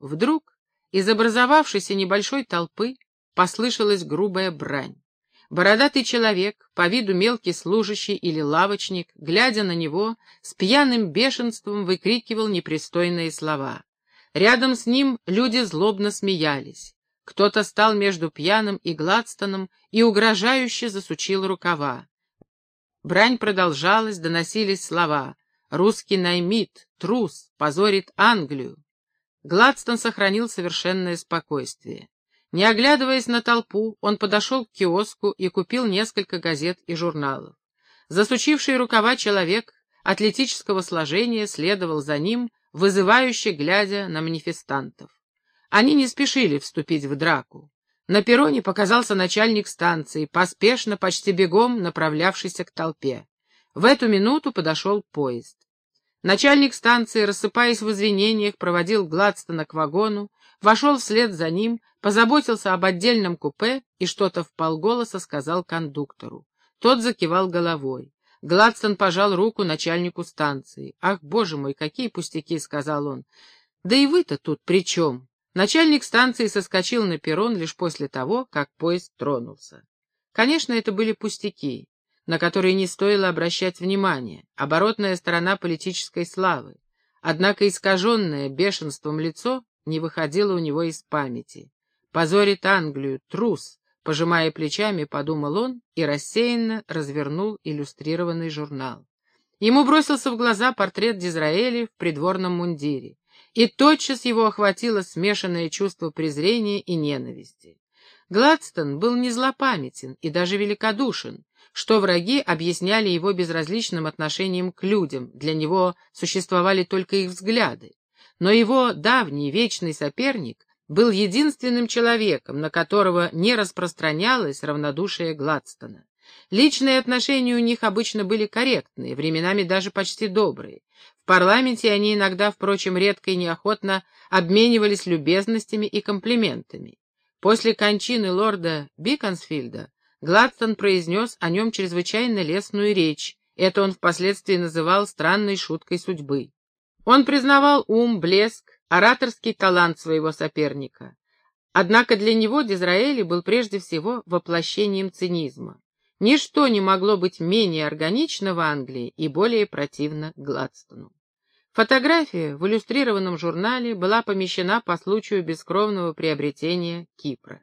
Вдруг из образовавшейся небольшой толпы послышалась грубая брань. Бородатый человек, по виду мелкий служащий или лавочник, глядя на него, с пьяным бешенством выкрикивал непристойные слова. Рядом с ним люди злобно смеялись. Кто-то стал между пьяным и Гладстоном и угрожающе засучил рукава. Брань продолжалась, доносились слова «Русский наймит, трус, позорит Англию». Гладстон сохранил совершенное спокойствие. Не оглядываясь на толпу, он подошел к киоску и купил несколько газет и журналов. Засучивший рукава человек атлетического сложения следовал за ним, вызывающе глядя на манифестантов. Они не спешили вступить в драку. На перроне показался начальник станции, поспешно, почти бегом направлявшийся к толпе. В эту минуту подошел поезд. Начальник станции, рассыпаясь в извинениях, проводил Гладстона к вагону, вошел вслед за ним, позаботился об отдельном купе и что-то вполголоса сказал кондуктору. Тот закивал головой. Гладстон пожал руку начальнику станции. «Ах, боже мой, какие пустяки!» — сказал он. «Да и вы-то тут при чем?» Начальник станции соскочил на перрон лишь после того, как поезд тронулся. Конечно, это были пустяки, на которые не стоило обращать внимания, оборотная сторона политической славы. Однако искаженное бешенством лицо не выходило у него из памяти. «Позорит Англию, трус!» — пожимая плечами, подумал он и рассеянно развернул иллюстрированный журнал. Ему бросился в глаза портрет Дизраэли в придворном мундире, и тотчас его охватило смешанное чувство презрения и ненависти. Гладстон был не злопамятен и даже великодушен, что враги объясняли его безразличным отношением к людям, для него существовали только их взгляды. Но его давний вечный соперник был единственным человеком, на которого не распространялось равнодушие Гладстона. Личные отношения у них обычно были корректные, временами даже почти добрые. В парламенте они иногда, впрочем, редко и неохотно обменивались любезностями и комплиментами. После кончины лорда Биконсфилда Гладстон произнес о нем чрезвычайно лестную речь, это он впоследствии называл странной шуткой судьбы. Он признавал ум, блеск, ораторский талант своего соперника. Однако для него Дизраэли был прежде всего воплощением цинизма. Ничто не могло быть менее органично в Англии и более противно Гладстону. Фотография в иллюстрированном журнале была помещена по случаю бескровного приобретения Кипра.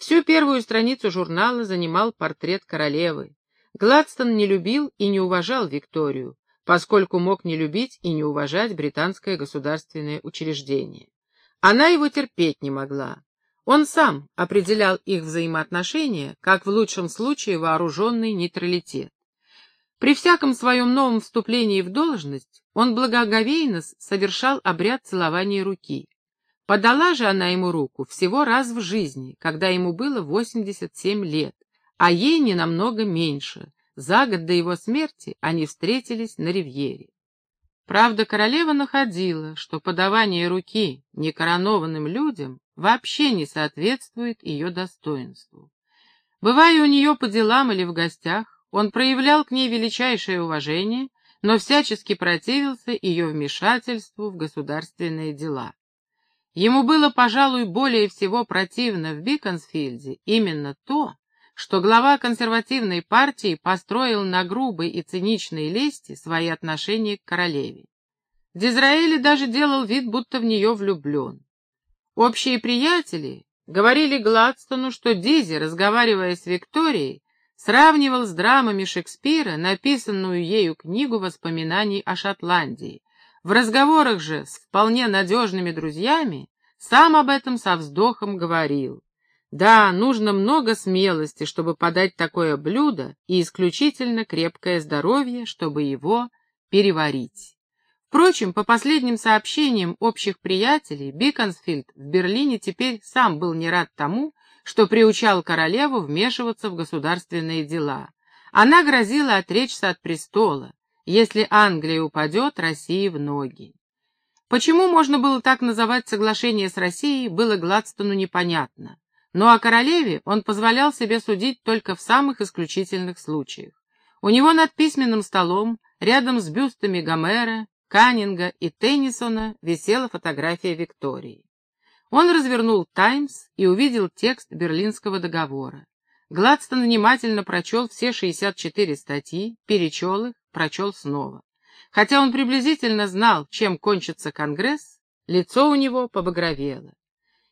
Всю первую страницу журнала занимал портрет королевы. Гладстон не любил и не уважал Викторию, поскольку мог не любить и не уважать британское государственное учреждение. Она его терпеть не могла. Он сам определял их взаимоотношения, как в лучшем случае вооруженный нейтралитет. При всяком своем новом вступлении в должность он благоговейно совершал обряд целования руки. Подала же она ему руку всего раз в жизни, когда ему было 87 лет, а ей не намного меньше. За год до его смерти они встретились на ривьере. Правда, королева находила, что подавание руки некоронованным людям вообще не соответствует ее достоинству. Бывая у нее по делам или в гостях, он проявлял к ней величайшее уважение, но всячески противился ее вмешательству в государственные дела. Ему было, пожалуй, более всего противно в Биконсфилде именно то, что глава консервативной партии построил на грубой и циничной лести свои отношения к королеве. Дизраэли даже делал вид, будто в нее влюблен. Общие приятели говорили Гладстону, что Дизи, разговаривая с Викторией, сравнивал с драмами Шекспира написанную ею книгу воспоминаний о Шотландии. В разговорах же с вполне надежными друзьями сам об этом со вздохом говорил. Да, нужно много смелости, чтобы подать такое блюдо, и исключительно крепкое здоровье, чтобы его переварить. Впрочем, по последним сообщениям общих приятелей, Биконсфильд в Берлине теперь сам был не рад тому, что приучал королеву вмешиваться в государственные дела. Она грозила отречься от престола. Если Англия упадет, России в ноги. Почему можно было так называть соглашение с Россией, было Гладстону непонятно. Но о королеве он позволял себе судить только в самых исключительных случаях. У него над письменным столом, рядом с бюстами Гомера, Каннинга и Теннисона висела фотография Виктории. Он развернул «Таймс» и увидел текст Берлинского договора. Гладстон внимательно прочел все 64 статьи, перечел их, прочел снова. Хотя он приблизительно знал, чем кончится Конгресс, лицо у него побагровело.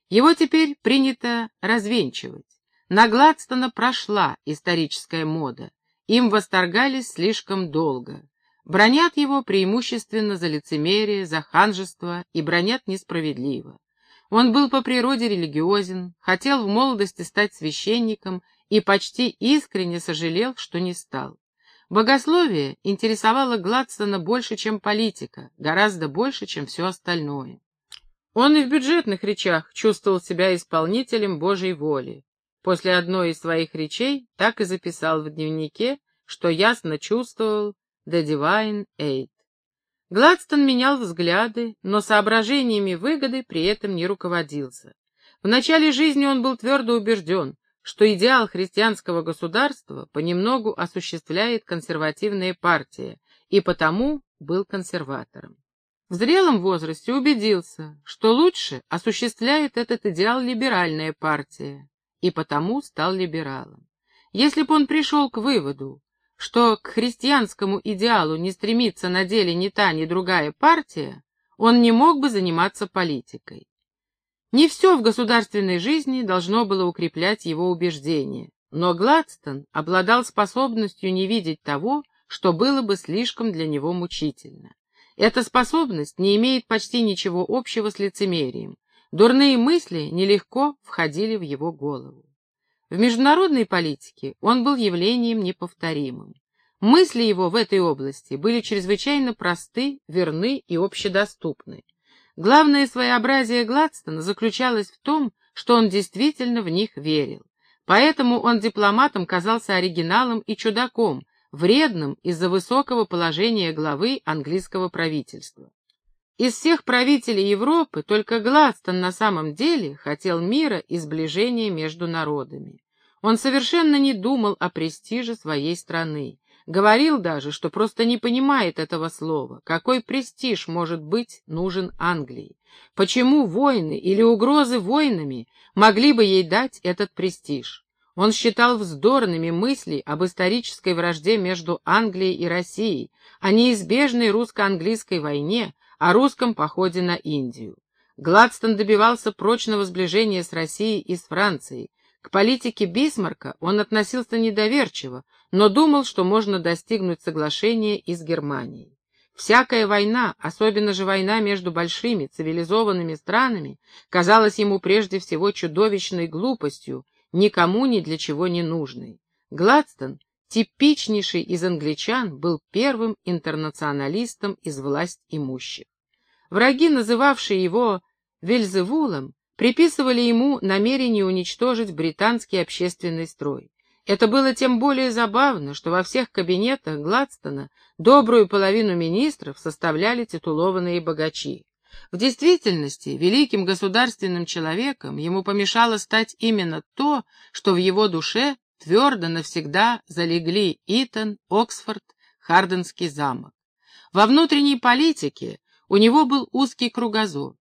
Его теперь принято развенчивать. На Гладстона прошла историческая мода. Им восторгались слишком долго. Бронят его преимущественно за лицемерие, за ханжество и бронят несправедливо. Он был по природе религиозен, хотел в молодости стать священником и почти искренне сожалел, что не стал. Богословие интересовало Гладстона больше, чем политика, гораздо больше, чем все остальное. Он и в бюджетных речах чувствовал себя исполнителем Божьей воли. После одной из своих речей так и записал в дневнике, что ясно чувствовал «The Divine Aid». Гладстон менял взгляды, но соображениями выгоды при этом не руководился. В начале жизни он был твердо убежден, что идеал христианского государства понемногу осуществляет консервативная партия, и потому был консерватором. В зрелом возрасте убедился, что лучше осуществляет этот идеал либеральная партия, и потому стал либералом. Если бы он пришел к выводу, что к христианскому идеалу не стремится на деле ни та, ни другая партия, он не мог бы заниматься политикой. Не все в государственной жизни должно было укреплять его убеждения, но Гладстон обладал способностью не видеть того, что было бы слишком для него мучительно. Эта способность не имеет почти ничего общего с лицемерием. Дурные мысли нелегко входили в его голову. В международной политике он был явлением неповторимым. Мысли его в этой области были чрезвычайно просты, верны и общедоступны. Главное своеобразие Гладстона заключалось в том, что он действительно в них верил. Поэтому он дипломатом казался оригиналом и чудаком, вредным из-за высокого положения главы английского правительства. Из всех правителей Европы только Гладстон на самом деле хотел мира и сближения между народами. Он совершенно не думал о престиже своей страны. Говорил даже, что просто не понимает этого слова. Какой престиж может быть нужен Англии? Почему войны или угрозы войнами могли бы ей дать этот престиж? Он считал вздорными мысли об исторической вражде между Англией и Россией, о неизбежной русско-английской войне, о русском походе на Индию. Гладстон добивался прочного сближения с Россией и с Францией, к политике Бисмарка он относился недоверчиво, но думал, что можно достигнуть соглашения и с Германией. Всякая война, особенно же война между большими цивилизованными странами, казалась ему прежде всего чудовищной глупостью, никому ни для чего не нужной. Гладстон, типичнейший из англичан, был первым интернационалистом из власть имущих. Враги, называвшие его Вельзевулом, приписывали ему намерение уничтожить британский общественный строй. Это было тем более забавно, что во всех кабинетах Гладстона добрую половину министров составляли титулованные богачи. В действительности, великим государственным человеком ему помешало стать именно то, что в его душе твердо навсегда залегли Итон, Оксфорд, Харденский замок. Во внутренней политике у него был узкий кругозор.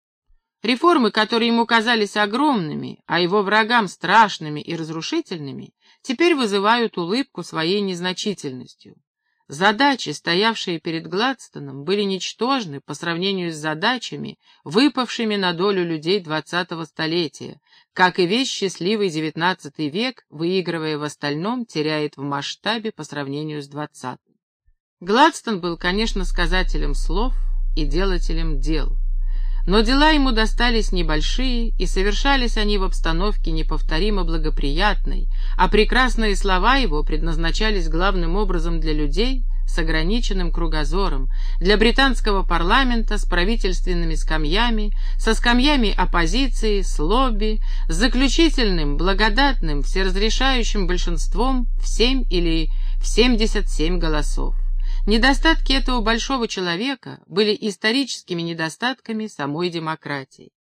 Реформы, которые ему казались огромными, а его врагам страшными и разрушительными, теперь вызывают улыбку своей незначительностью. Задачи, стоявшие перед Гладстоном, были ничтожны по сравнению с задачами, выпавшими на долю людей двадцатого столетия, как и весь счастливый девятнадцатый век, выигрывая в остальном, теряет в масштабе по сравнению с двадцатым. Гладстон был, конечно, сказателем слов и делателем дел. Но дела ему достались небольшие, и совершались они в обстановке неповторимо благоприятной, а прекрасные слова его предназначались главным образом для людей с ограниченным кругозором, для британского парламента с правительственными скамьями, со скамьями оппозиции, с лобби, с заключительным, благодатным, всеразрешающим большинством в семь или в семьдесят семь голосов. Недостатки этого большого человека были историческими недостатками самой демократии.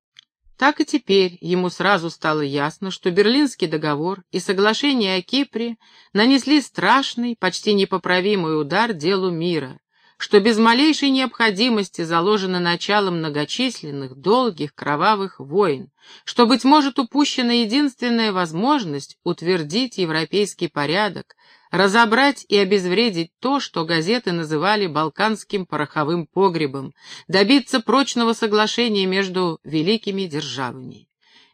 Так и теперь ему сразу стало ясно, что Берлинский договор и соглашение о Кипре нанесли страшный, почти непоправимый удар делу мира, что без малейшей необходимости заложено начало многочисленных, долгих, кровавых войн, что, быть может, упущена единственная возможность утвердить европейский порядок, разобрать и обезвредить то, что газеты называли «балканским пороховым погребом», добиться прочного соглашения между великими державами.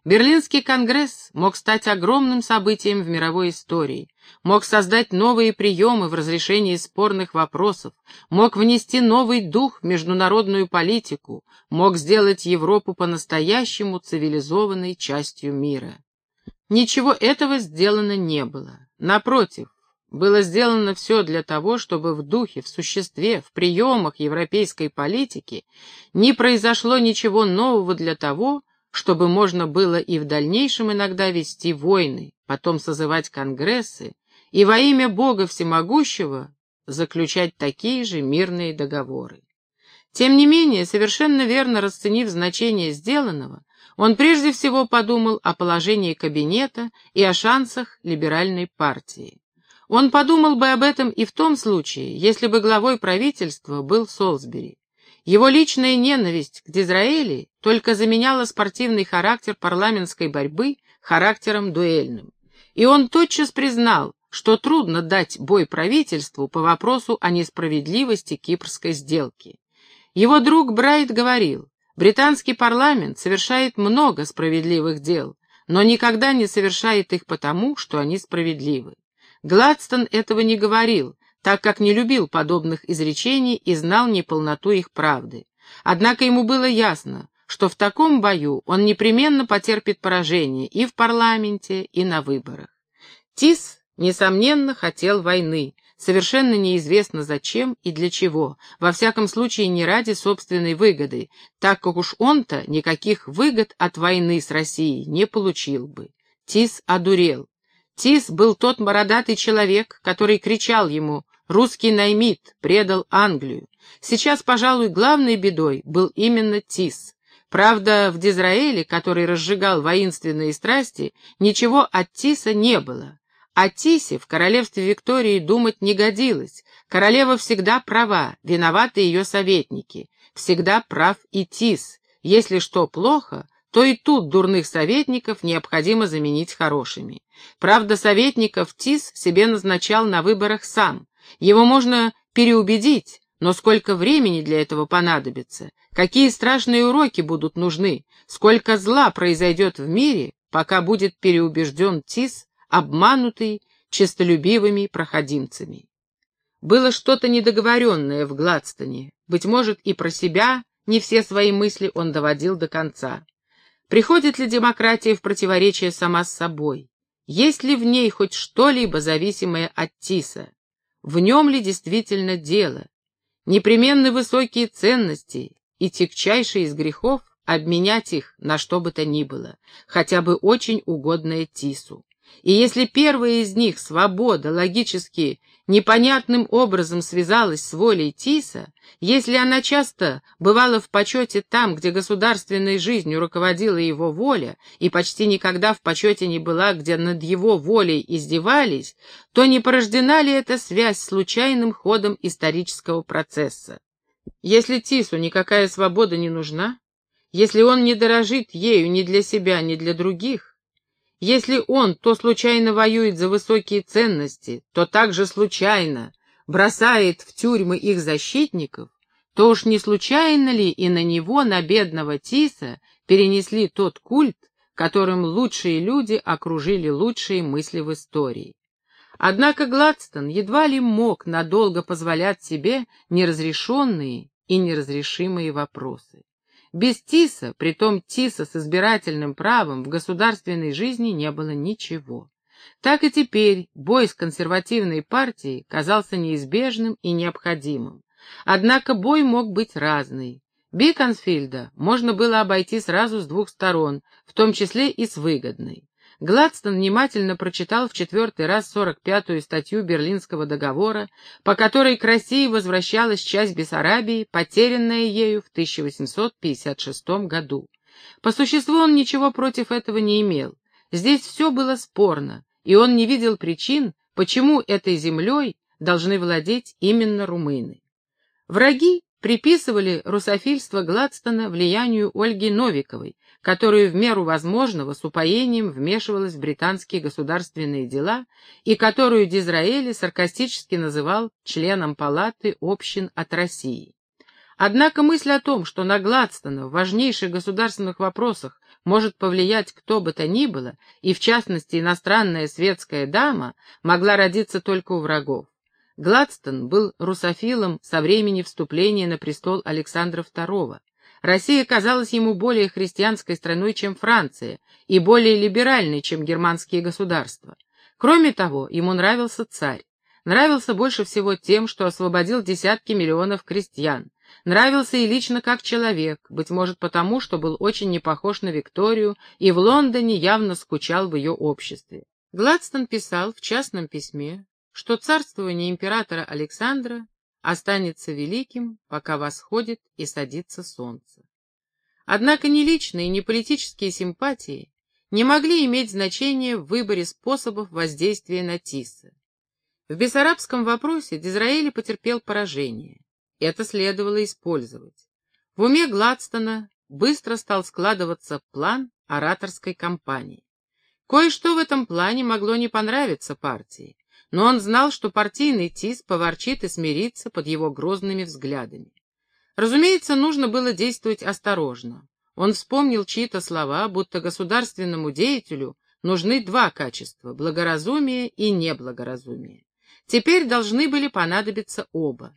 Берлинский конгресс мог стать огромным событием в мировой истории, мог создать новые приемы в разрешении спорных вопросов, мог внести новый дух в международную политику, мог сделать Европу по-настоящему цивилизованной частью мира. Ничего этого сделано не было. Напротив, было сделано все для того, чтобы в духе, в существе, в приемах европейской политики не произошло ничего нового для того, чтобы можно было и в дальнейшем иногда вести войны, потом созывать конгрессы и во имя Бога Всемогущего заключать такие же мирные договоры. Тем не менее, совершенно верно расценив значение сделанного, он прежде всего подумал о положении кабинета и о шансах либеральной партии. Он подумал бы об этом и в том случае, если бы главой правительства был Солсбери. Его личная ненависть к Дизраэли только заменяла спортивный характер парламентской борьбы характером дуэльным. И он тотчас признал, что трудно дать бой правительству по вопросу о несправедливости кипрской сделки. Его друг Брайт говорил, британский парламент совершает много справедливых дел, но никогда не совершает их потому, что они справедливы. Гладстон этого не говорил, так как не любил подобных изречений и знал неполноту их правды. Однако ему было ясно, что в таком бою он непременно потерпит поражение и в парламенте, и на выборах. Тис, несомненно, хотел войны, совершенно неизвестно зачем и для чего, во всяком случае не ради собственной выгоды, так как уж он-то никаких выгод от войны с Россией не получил бы. Тис одурел. Тис был тот бородатый человек, который кричал ему «Русский наймит, предал Англию». Сейчас, пожалуй, главной бедой был именно Тис. Правда, в Дизраэле, который разжигал воинственные страсти, ничего от Тиса не было. О Тисе в королевстве Виктории думать не годилось. Королева всегда права, виноваты ее советники. Всегда прав и Тис. Если что плохо, то и тут дурных советников необходимо заменить хорошими. Правда, советников ТИС себе назначал на выборах сам. Его можно переубедить, но сколько времени для этого понадобится, какие страшные уроки будут нужны, сколько зла произойдет в мире, пока будет переубежден ТИС, обманутый честолюбивыми проходимцами. Было что-то недоговоренное в Гладстоне, быть может, и про себя не все свои мысли он доводил до конца. Приходит ли демократия в противоречие сама с собой? Есть ли в ней хоть что-либо зависимое от ТИСа? В нем ли действительно дело? Непременны высокие ценности и тягчайшие из грехов обменять их на что бы то ни было, хотя бы очень угодное ТИСу. И если первая из них, свобода, логически непонятным образом связалась с волей Тиса, если она часто бывала в почете там, где государственной жизнью руководила его воля, и почти никогда в почете не была, где над его волей издевались, то не порождена ли эта связь случайным ходом исторического процесса? Если Тису никакая свобода не нужна, если он не дорожит ею ни для себя, ни для других, если он то случайно воюет за высокие ценности, то также случайно бросает в тюрьмы их защитников, то уж не случайно ли и на него, на бедного Тиса, перенесли тот культ, которым лучшие люди окружили лучшие мысли в истории. Однако Гладстон едва ли мог надолго позволять себе неразрешенные и неразрешимые вопросы. Без ТИСа, притом ТИСа с избирательным правом, в государственной жизни не было ничего. Так и теперь бой с консервативной партией казался неизбежным и необходимым. Однако бой мог быть разный. Биконсфильда можно было обойти сразу с двух сторон, в том числе и с выгодной. Гладстон внимательно прочитал в четвертый раз 45-ю статью Берлинского договора, по которой к России возвращалась часть Бессарабии, потерянная ею в 1856 году. По существу он ничего против этого не имел. Здесь все было спорно, и он не видел причин, почему этой землей должны владеть именно румыны. Враги приписывали русофильство Гладстона влиянию Ольги Новиковой, которую в меру возможного с упоением вмешивалась в британские государственные дела и которую Дизраэли саркастически называл членом палаты общин от России. Однако мысль о том, что на Гладстона в важнейших государственных вопросах может повлиять кто бы то ни было, и в частности иностранная светская дама, могла родиться только у врагов. Гладстон был русофилом со времени вступления на престол Александра II. Россия казалась ему более христианской страной, чем Франция, и более либеральной, чем германские государства. Кроме того, ему нравился царь. Нравился больше всего тем, что освободил десятки миллионов крестьян. Нравился и лично как человек, быть может потому, что был очень не похож на Викторию и в Лондоне явно скучал в ее обществе. Гладстон писал в частном письме, что царствование императора Александра останется великим, пока восходит и садится солнце. Однако ни личные, ни политические симпатии не могли иметь значения в выборе способов воздействия на Тисса. В бессарабском вопросе Дизраэли потерпел поражение. Это следовало использовать. В уме Гладстона быстро стал складываться план ораторской кампании. Кое-что в этом плане могло не понравиться партии, но он знал, что партийный ТИС поворчит и смирится под его грозными взглядами. Разумеется, нужно было действовать осторожно. Он вспомнил чьи-то слова, будто государственному деятелю нужны два качества — благоразумие и неблагоразумие. Теперь должны были понадобиться оба.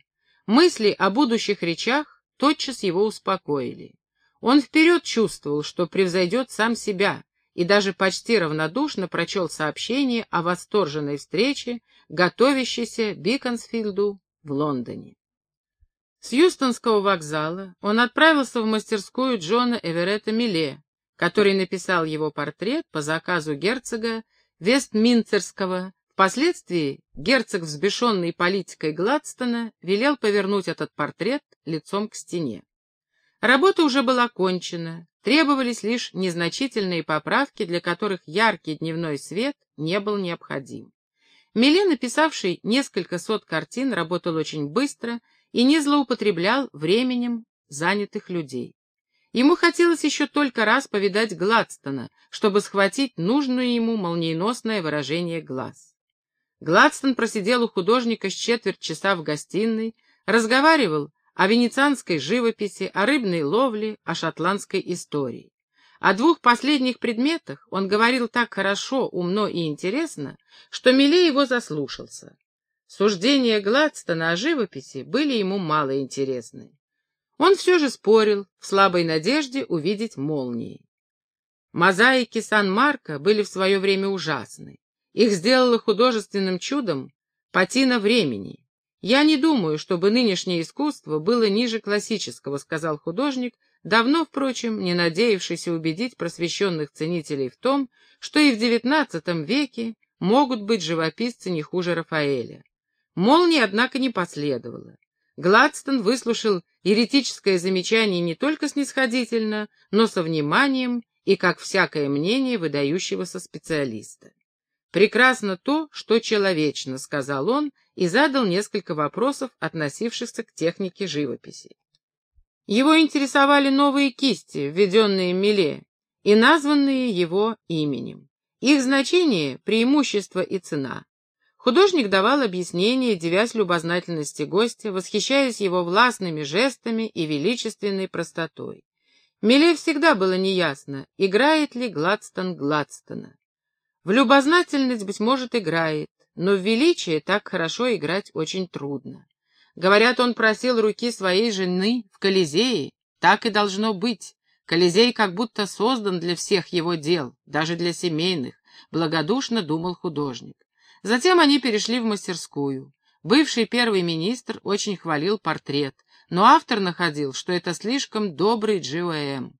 Мысли о будущих речах тотчас его успокоили. Он вперед чувствовал, что превзойдет сам себя, и даже почти равнодушно прочел сообщение о восторженной встрече, готовящейся Биконсфилду в Лондоне. С Юстонского вокзала он отправился в мастерскую Джона Эверетта Милле, который написал его портрет по заказу герцога Вестминцерского. Впоследствии герцог, взбешенный политикой Гладстона, велел повернуть этот портрет лицом к стене. Работа уже была кончена, Требовались лишь незначительные поправки, для которых яркий дневной свет не был необходим. Миле, написавший несколько сот картин, работал очень быстро и не злоупотреблял временем занятых людей. Ему хотелось еще только раз повидать Гладстона, чтобы схватить нужное ему молниеносное выражение глаз. Гладстон просидел у художника с четверть часа в гостиной, разговаривал о венецианской живописи, о рыбной ловле, о шотландской истории. О двух последних предметах он говорил так хорошо, умно и интересно, что Миле его заслушался. Суждения Гладстона о живописи были ему мало интересны. Он все же спорил в слабой надежде увидеть молнии. Мозаики Сан-Марко были в свое время ужасны. Их сделало художественным чудом патина времени, «Я не думаю, чтобы нынешнее искусство было ниже классического», — сказал художник, давно, впрочем, не надеявшийся убедить просвещенных ценителей в том, что и в XIX веке могут быть живописцы не хуже Рафаэля. Молнии, однако, не последовало. Гладстон выслушал еретическое замечание не только снисходительно, но со вниманием и, как всякое мнение, выдающегося специалиста. «Прекрасно то, что человечно», — сказал он и задал несколько вопросов, относившихся к технике живописи. Его интересовали новые кисти, введенные Миле, и названные его именем. Их значение, преимущество и цена. Художник давал объяснение, девясь любознательности гостя, восхищаясь его властными жестами и величественной простотой. Миле всегда было неясно, играет ли Гладстон Гладстона. В любознательность, быть может, играет, но в величие так хорошо играть очень трудно. Говорят, он просил руки своей жены в Колизее. Так и должно быть. Колизей как будто создан для всех его дел, даже для семейных, благодушно думал художник. Затем они перешли в мастерскую. Бывший первый министр очень хвалил портрет, но автор находил, что это слишком добрый Джиоэм.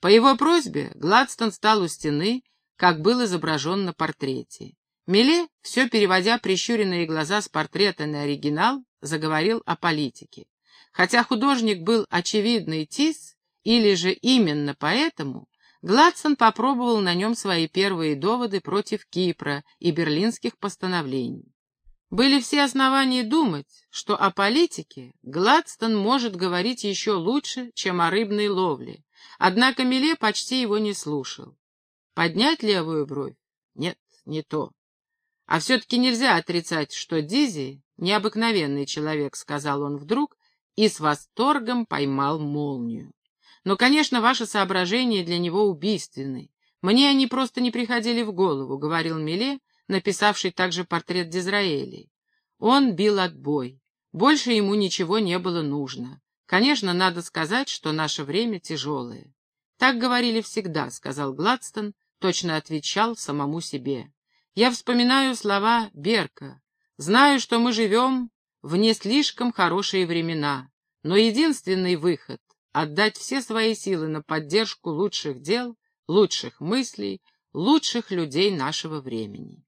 По его просьбе Гладстон стал у стены как был изображен на портрете. Миле, все переводя прищуренные глаза с портрета на оригинал, заговорил о политике. Хотя художник был очевидный тис, или же именно поэтому, Гладсон попробовал на нем свои первые доводы против Кипра и берлинских постановлений. Были все основания думать, что о политике Гладстон может говорить еще лучше, чем о рыбной ловле, однако Миле почти его не слушал. Поднять левую бровь? Нет, не то. А все-таки нельзя отрицать, что Дизи — необыкновенный человек, сказал он вдруг, и с восторгом поймал молнию. Но, конечно, ваши соображения для него убийственны. Мне они просто не приходили в голову, — говорил Миле, написавший также портрет Дизраэли. Он бил отбой. Больше ему ничего не было нужно. Конечно, надо сказать, что наше время тяжелое. Так говорили всегда, — сказал Гладстон, точно отвечал самому себе. Я вспоминаю слова Берка. Знаю, что мы живем в не слишком хорошие времена, но единственный выход — отдать все свои силы на поддержку лучших дел, лучших мыслей, лучших людей нашего времени.